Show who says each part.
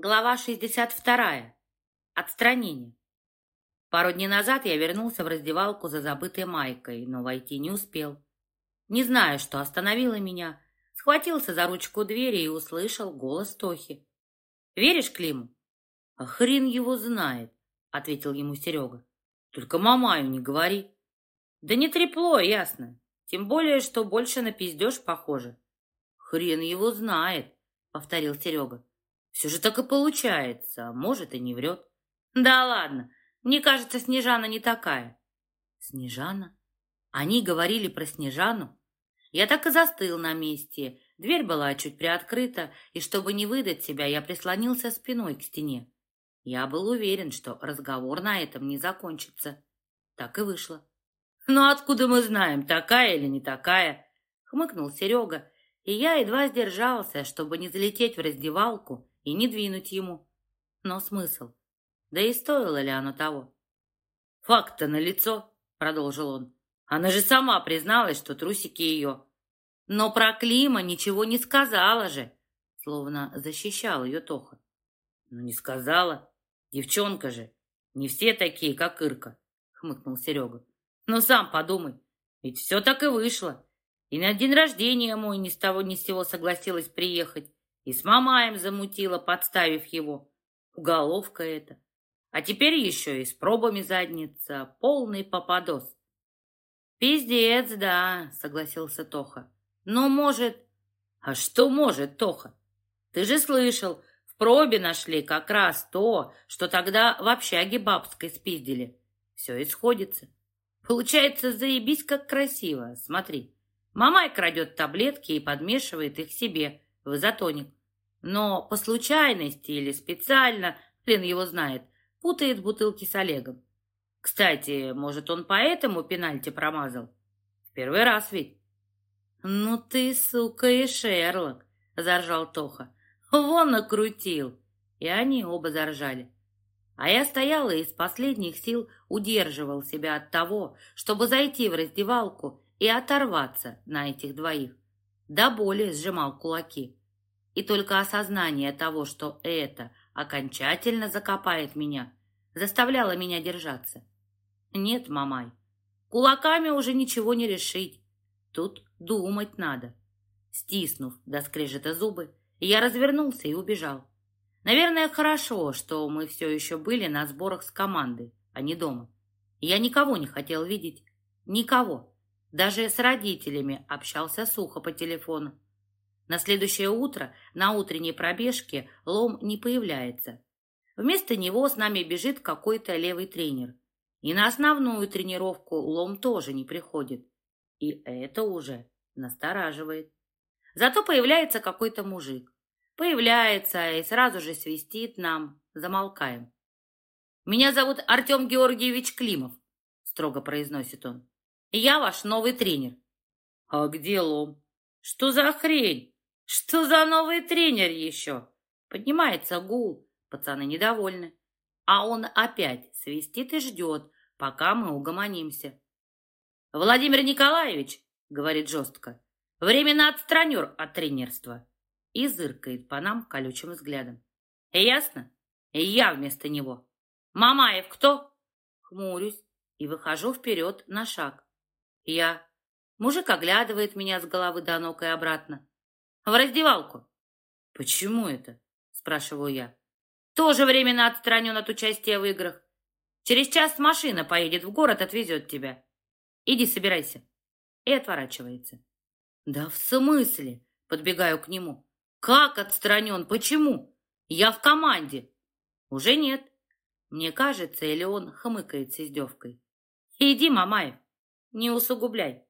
Speaker 1: Глава 62. Отстранение. Пару дней назад я вернулся в раздевалку за забытой майкой, но войти не успел. Не знаю, что остановило меня, схватился за ручку двери и услышал голос Тохи. «Веришь Климу?» «А хрен его знает», — ответил ему Серега. «Только мамаю не говори». «Да не трепло, ясно. Тем более, что больше на пиздеж похоже». «Хрен его знает», — повторил Серега. Все же так и получается, а может и не врет. Да ладно, мне кажется, Снежана не такая. Снежана? Они говорили про Снежану? Я так и застыл на месте. Дверь была чуть приоткрыта, и чтобы не выдать себя, я прислонился спиной к стене. Я был уверен, что разговор на этом не закончится. Так и вышло. «Ну откуда мы знаем, такая или не такая?» — хмыкнул Серега, и я едва сдержался, чтобы не залететь в раздевалку и не двинуть ему. Но смысл? Да и стоило ли оно того? «Факт-то налицо», — продолжил он. «Она же сама призналась, что трусики ее». «Но про Клима ничего не сказала же», словно защищал ее Тоха. «Ну, не сказала. Девчонка же. Не все такие, как Ирка», — хмыкнул Серега. «Ну, сам подумай. Ведь все так и вышло. И на день рождения мой ни с того ни с сего согласилась приехать. И с Мамаем замутила, подставив его. Уголовка это. А теперь еще и с пробами задница. Полный попадос. «Пиздец, да», — согласился Тоха. «Ну, может...» «А что может, Тоха? Ты же слышал, в пробе нашли как раз то, что тогда в общаге бабской спиздили. Все исходится. Получается, заебись как красиво. Смотри, Мамай крадет таблетки и подмешивает их себе в изотоник но по случайности или специально, хрен его знает, путает бутылки с Олегом. Кстати, может, он поэтому пенальти промазал? Первый раз ведь. «Ну ты, сука, и Шерлок!» — заржал Тоха. «Вон накрутил!» И они оба заржали. А я стоял и из последних сил удерживал себя от того, чтобы зайти в раздевалку и оторваться на этих двоих. До боли сжимал кулаки. И только осознание того, что это окончательно закопает меня, заставляло меня держаться. Нет, мамай, кулаками уже ничего не решить. Тут думать надо. Стиснув до скрежета зубы, я развернулся и убежал. Наверное, хорошо, что мы все еще были на сборах с командой, а не дома. Я никого не хотел видеть. Никого. Даже с родителями общался сухо по телефону. На следующее утро на утренней пробежке лом не появляется. Вместо него с нами бежит какой-то левый тренер. И на основную тренировку лом тоже не приходит. И это уже настораживает. Зато появляется какой-то мужик. Появляется и сразу же свистит нам. Замолкаем. «Меня зовут Артем Георгиевич Климов», — строго произносит он. «Я ваш новый тренер». «А где лом? Что за хрень?» Что за новый тренер еще? Поднимается гул, пацаны недовольны. А он опять свистит и ждет, пока мы угомонимся. Владимир Николаевич, говорит жестко, временно отстранер от тренерства. И зыркает по нам колючим взглядом. Ясно? Я вместо него. Мамаев кто? Хмурюсь и выхожу вперед на шаг. Я. Мужик оглядывает меня с головы до ног и обратно. В раздевалку. Почему это? Спрашиваю я. Тоже временно отстранен от участия в играх. Через час машина поедет в город, отвезет тебя. Иди собирайся. И отворачивается. Да в смысле? Подбегаю к нему. Как отстранен? Почему? Я в команде. Уже нет. Мне кажется, или он хмыкает с издевкой. Иди, Мамаев, не усугубляй.